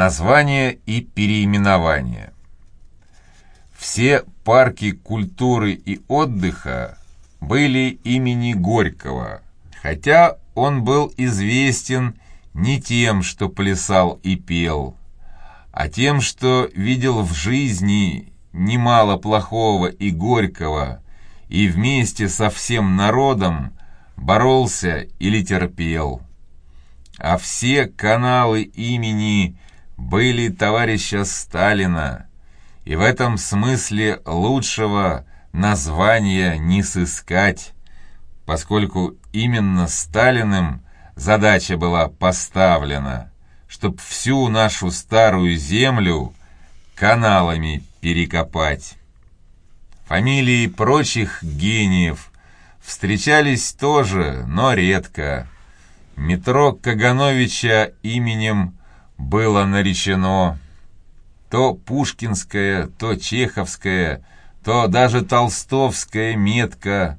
Название и переименование. Все парки культуры и отдыха были имени Горького, хотя он был известен не тем, что плясал и пел, а тем, что видел в жизни немало плохого и горького, и вместе со всем народом боролся или терпел. А все каналы имени были товарища Сталина, и в этом смысле лучшего названия не сыскать, поскольку именно Сталиным задача была поставлена, чтоб всю нашу старую землю каналами перекопать. Фамилии прочих гениев встречались тоже, но редко. Метро Кагановича именем было наречено то пушкинская, то чеховская, то даже толстовская метка,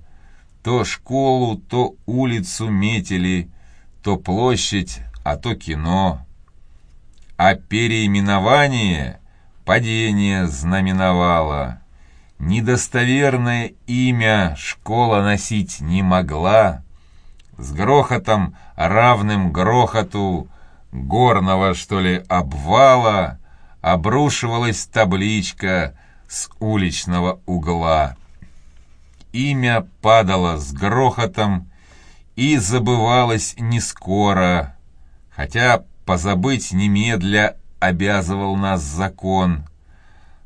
то школу, то улицу метили, то площадь, а то кино. А переименование падение знаменовало. Недостоверное имя школа носить не могла. С грохотом, равным грохоту, горного, что ли, обвала, обрушивалась табличка с уличного угла. Имя падало с грохотом и забывалось не скоро, хотя позабыть немедля обязывал нас закон.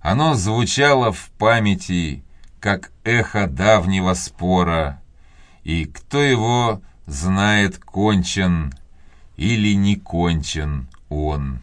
Оно звучало в памяти, как эхо давнего спора, и кто его знает кончен, или не кончен он.